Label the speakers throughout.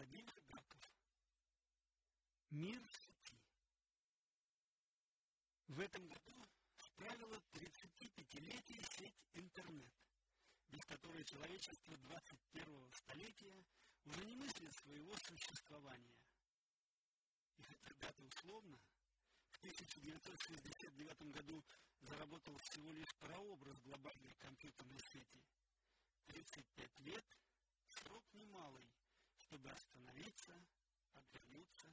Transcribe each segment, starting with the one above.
Speaker 1: Владимир Гаков. Мир в сети. В этом году справила 35-летие сеть интернет, без которой человечество 21-го столетия уже не мыслит своего существования. И хотя дата условно, в 1969 году заработал всего лишь прообраз глобальной компьютерной сети. 35 лет – срок немалый, чтобы остановиться, оглянуться.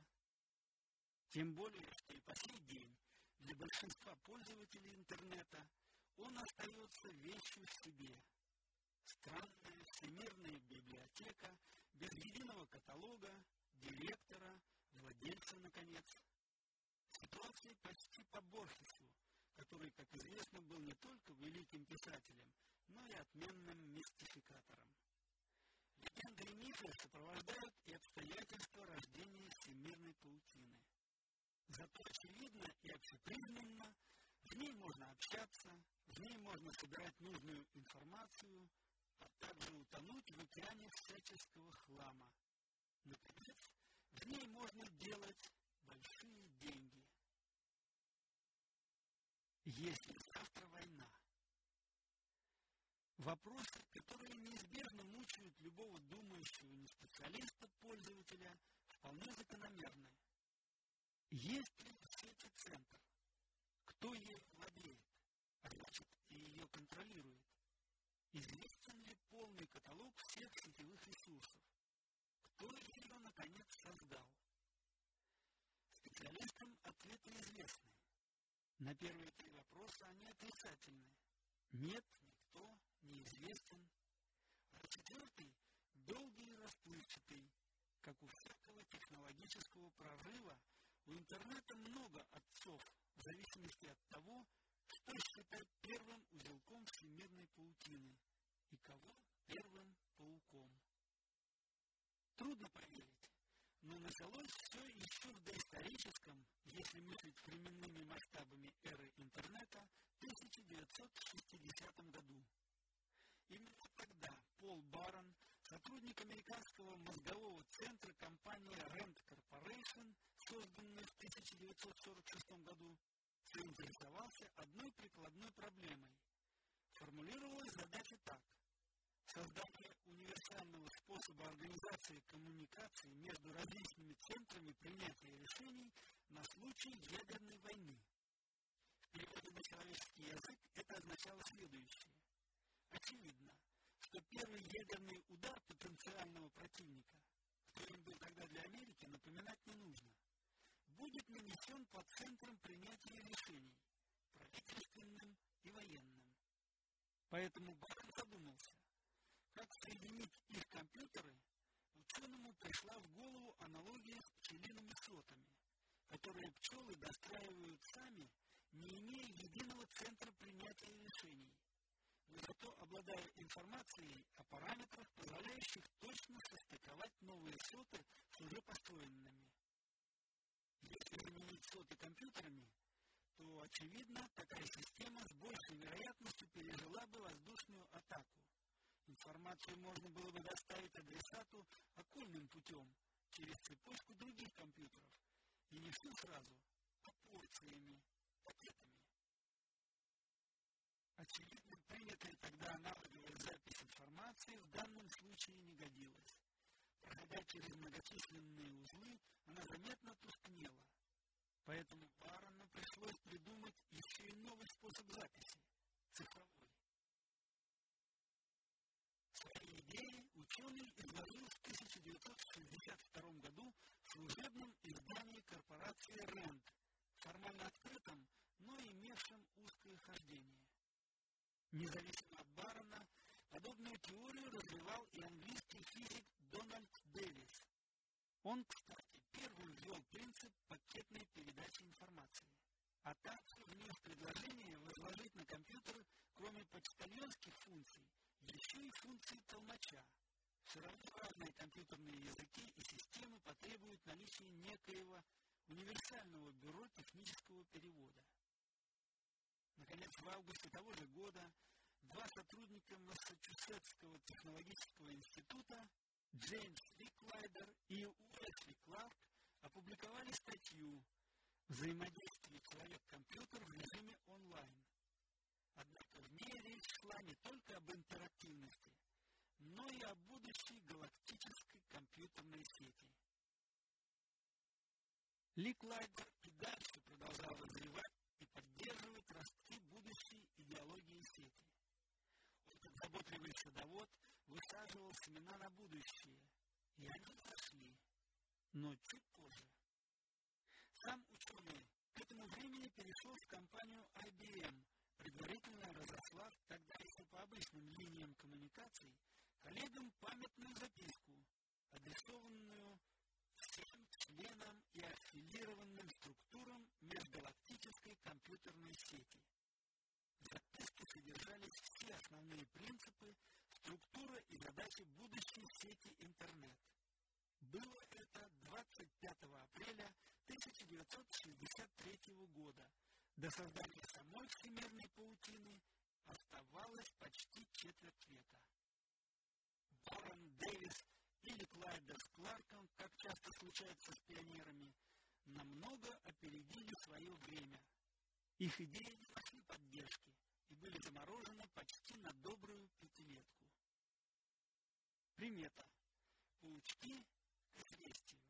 Speaker 1: Тем более, что и по сей день для большинства пользователей интернета он остается вещью в себе. Странная всемирная библиотека без единого каталога, директора, владельца, наконец. Ситуация почти по Борхесу, который, как известно, был не только великим писателем, но и отменным мистификатором. Легенды и мифы сопровождают и обстоятельства рождения всемирной паутины. Зато очевидно и общепризнанно, в ней можно общаться, в ней можно собирать нужную информацию, а также утонуть в океане всяческого хлама. Наконец, в ней можно делать большие деньги. Если завтра война. Вопросы, которые неизбежно мучают любого думающего не специалиста-пользователя, вполне закономерны. Есть ли в сети центр? Кто ей владеет, а значит и ее контролирует? Известен ли полный каталог всех сетевых ресурсов? Кто ее, наконец, создал? Специалистам ответы известны. На первые три вопроса они отрицательны. Нет, никто, неизвестен. А четвертый – долгий и расплывчатый. Как у всякого технологического прорыва, у интернета много отцов, в зависимости от того, что считать первым узелком всемирной паутины и кого первым пауком. Трудно поверить, но началось все еще в доисторическом, если мыслить временными масштабами эры интернета, 1960 году. Именно тогда Пол Барон, сотрудник американского мозгового центра компании Rand Corporation, созданной в 1946 году, заинтересовался одной прикладной проблемой. Формулировалась задача так. Создание универсального способа организации коммуникации между различными центрами принятия решений на случай ядерной войны. В переводе на человеческий язык это означало следующее. Очевидно, что первый ядерный удар потенциального противника, был тогда для Америки, напоминать не нужно будет нанесен по центрам принятия решений, правительственным и военным. Поэтому Барон задумался, как соединить их компьютеры, ученому пришла в голову аналогия с пчелиными сотами, которые пчелы достраивают сами, не имея единого центра принятия решений, но зато обладая информацией о параметрах, очевидно, такая система с большей вероятностью пережила бы воздушную атаку. Информацию можно было бы доставить адресату окольным путем, через цепочку других компьютеров, и не всю сразу, а порциями, пакетами. Очевидно, принятая тогда аналоговая запись информации в данном случае не годилась. Проходя через многочисленные узлы, она заметно тускнела. Поэтому Барону пришлось придумать еще и новый способ записи – цифровой. Свои идеи ученый изложил в 1962 году в служебном издании корпорации RAND, формально открытом, но имевшем узкое хождение. Независимо от Барона, подобную теорию развивал и английский физик Дональд Дэвис. Он, кстати, первым ввел принцип пакетной передачи информации, а также внес предложение возложить на компьютер, кроме почтальонских функций, еще и функции толмача. Все равно разные компьютерные языки и системы потребуют наличия некоего универсального бюро технического перевода. Наконец, в августе того же года два сотрудника Массачусетского технологического института Джеймс Риклайдер и Уэсли Кларк опубликовали статью «Взаимодействие человек-компьютер в режиме онлайн». Однако в ней речь шла не только об интерактивности, но и о будущей галактической компьютерной сети. Ликлайдер и дальше продолжал развивать и поддерживать ростки будущей идеологии сети. Он, как заботливый садовод, высаживал семена на будущее, и они взошли, но чуть позже. Сам ученый к этому времени перешел в компанию IBM, предварительно разослав тогда еще по обычным линиям коммуникаций коллегам памятную записку, адресованную принципы, структура и задачи будущей сети интернет. Было это 25 апреля 1963 года. До создания самой всемирной паутины оставалось почти четверть века. Барон Дэвис или Клайда с Кларком, как часто случается с пионерами, намного опередили свое время. Их идеи не нашли поддержки были заморожены почти на добрую пятилетку. Примета. Паучки к известию.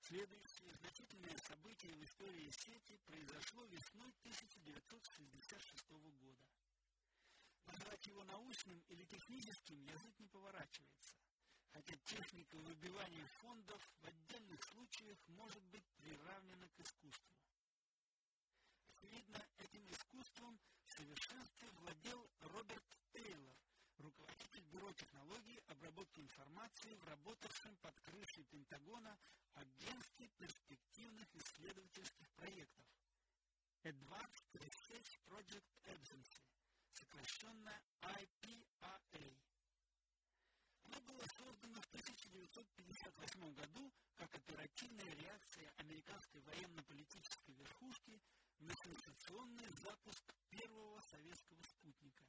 Speaker 1: Следующее значительное событие в истории сети произошло весной 1966 года. Назвать его научным или техническим язык не поворачивается, хотя техника выбивания фондов в отдельных случаях может быть приравнена к искусству. Очевидно, этим искусством в совершенстве владел Роберт Тейлор, руководитель Бюро технологий обработки информации в работавшем под крышей Пентагона Агентстве перспективных исследовательских проектов Advanced Research Project Agency, сокращенно IPRA. Оно было создано в 1958 году как оперативная реакция американской на сенсационный запуск первого советского спутника.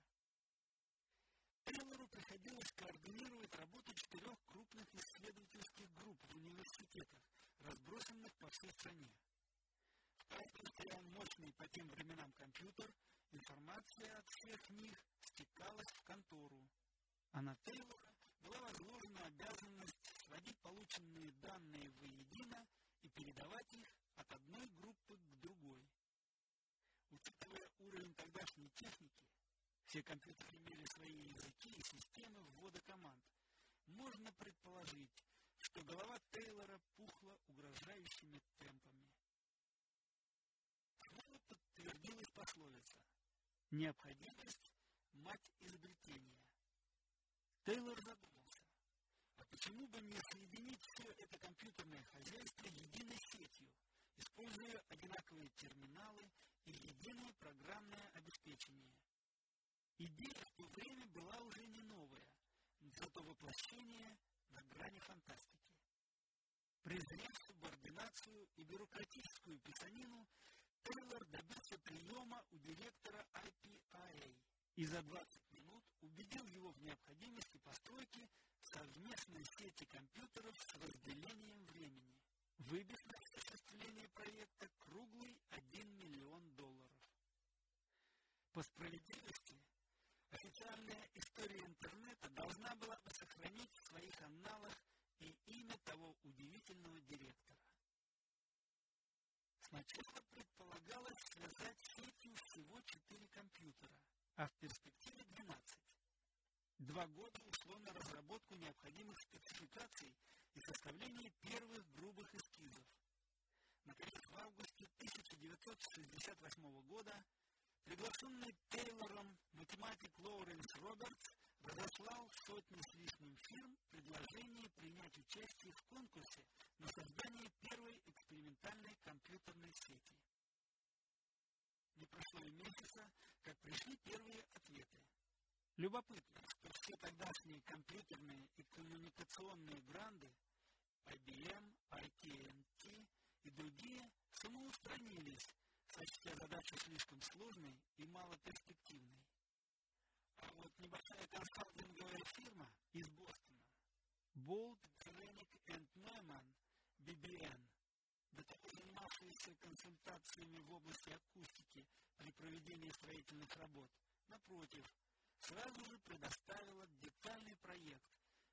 Speaker 1: Тейлору приходилось координировать работу четырех крупных исследовательских групп в университетах, разбросанных по всей стране. В каждом стоял мощный по тем временам компьютер, информация от всех них стекалась в контору. А на Тейлора была возложена обязанность сводить полученные данные воедино и передавать их от одной группы к другой. Учитывая уровень тогдашней техники, все компьютеры имели свои языки и системы ввода команд. Можно предположить, что голова Тейлора пухла угрожающими темпами. Снова подтвердилась пословица «Необходимость – мать изобретения». Тейлор задумался, а почему бы не соединить все это компьютерное хозяйство единой сетью, используя одинаковые терминалы и единое программное обеспечение – Идея в то время была уже не новая, зато воплощение на грани фантастики. Презрев субординацию и бюрократическую писанину, Тейлор добился приема у директора IPIA и за 20 минут убедил его в необходимости постройки совместной сети компьютеров с разделением времени, выбив на осуществление проекта круглый 1 миллион долларов. По справедливости, Официальная история интернета должна была бы сохранить в своих аналах и имя того удивительного директора. Сначала предполагалось связать сетью всего четыре компьютера, а в перспективе 12. Два года ушло на разработку необходимых спецификаций и составление первых грубых эскизов. Наконец, в августе 1968 года Приглашенный Тейлором математик Лоуренс Робертс разослал сотни с лишним фирм предложение принять участие в конкурсе на создание первой экспериментальной компьютерной сети. Не прошло и месяца, как пришли первые ответы. Любопытно, что все тогдашние компьютерные и коммуникационные гранды IBM, ITNT и другие самоустранились Качественная задачу слишком сложной и малоперспективной. А вот небольшая консалтинговая фирма из Бостона, Болт, Греник и Неман, BBN, до того занимавшаяся консультациями в области акустики при проведении строительных работ, напротив, сразу же предоставила детальный проект,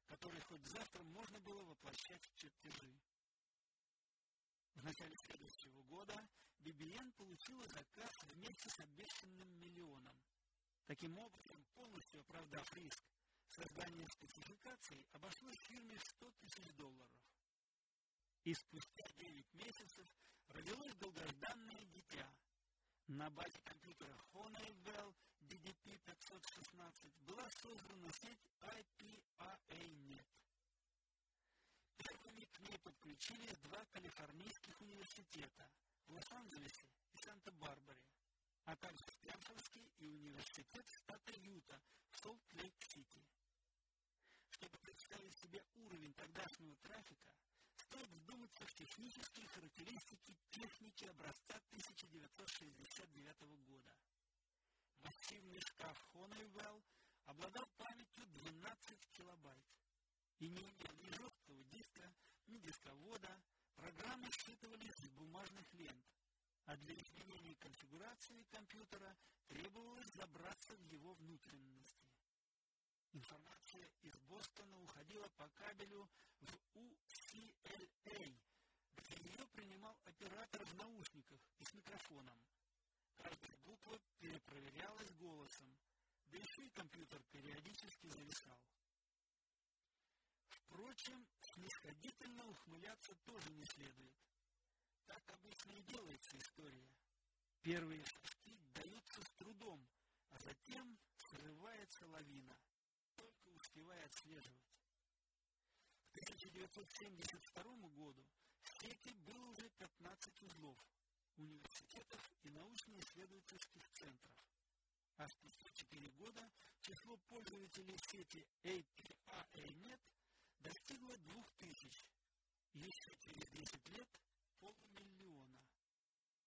Speaker 1: который хоть завтра можно было воплощать в чертежи. В начале следующего года BBN получила заказ вместе с обещанным миллионом. Таким образом, полностью оправдав риск, создание спецификаций обошлось фирме в 100 тысяч долларов. И спустя 9 месяцев родилось долгожданное дитя. На базе компьютера Honeywell DDP-516 была создана сеть IPAA-NET. Первыми к ней подключились два калифорнийских университета в Лос-Анджелесе и Санта-Барбаре, а также Стэнфордский и университет штата Юта в Солт-Лейк-Сити. Чтобы представить себе уровень тогдашнего трафика, стоит вдуматься в технические характеристики техники образца 1969 года. Массивный шкаф Honeywell обладал памятью 12 килобайт и не имел ни жесткого диска, ни дисковода, программы считывались с бумажных лент, а для изменения конфигурации компьютера требовалось забраться в его внутренности. Информация из Бостона уходила по кабелю в UCLA, где ее принимал оператор в наушниках и с микрофоном. Каждая буква перепроверялась голосом, да еще и компьютер периодически зависал. Впрочем, снисходительно ухмыляться тоже не следует. Обычно и делается история. Первые шажки даются с трудом, а затем срывается лавина только успевая отслеживать. К 1972 году в сети было уже 15 узлов, университетов и научно-исследовательских центров. А спустя 4 года число пользователей сети APA-NET достигло 2000, еще через 10 лет – полумиллиона.